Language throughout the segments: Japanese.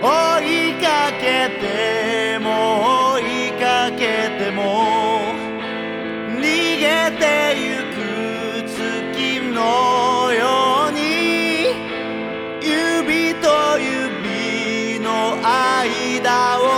追いかけても追いかけても逃げてゆく月のように指と指の間を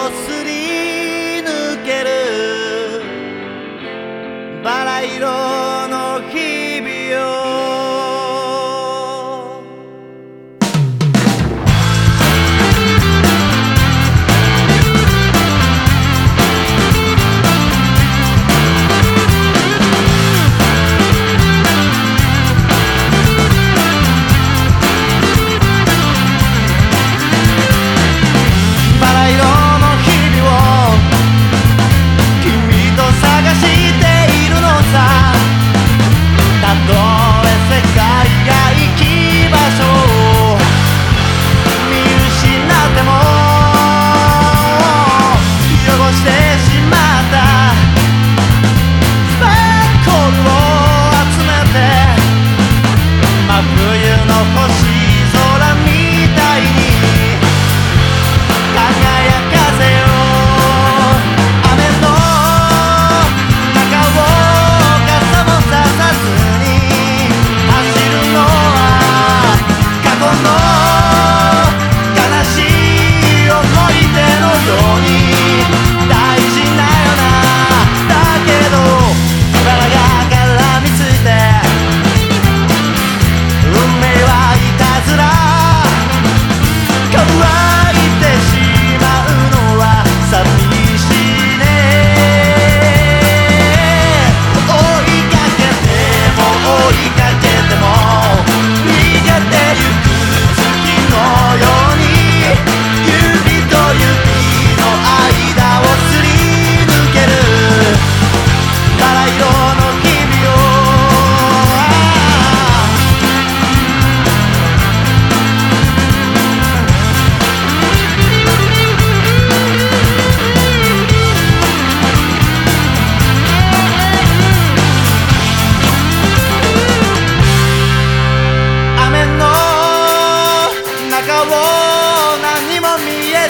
悲しい思い出のように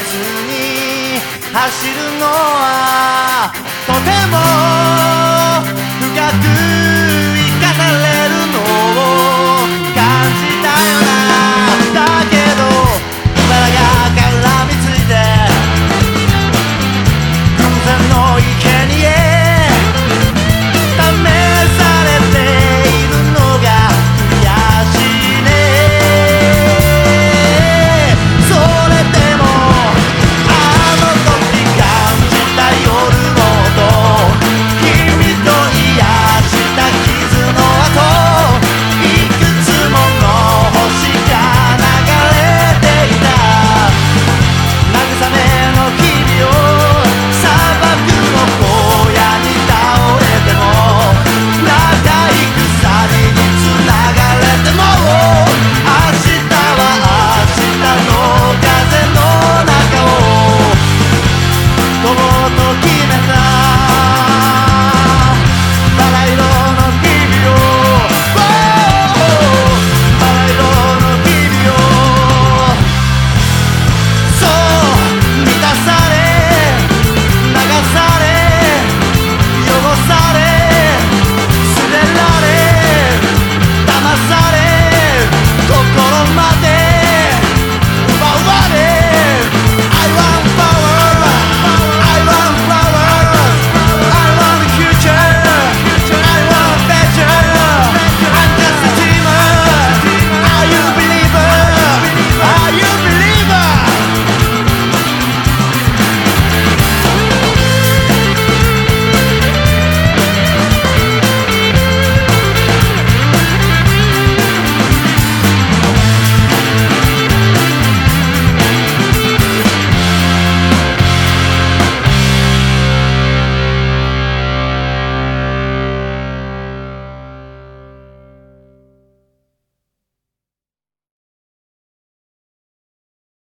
ずに走るのはとても深く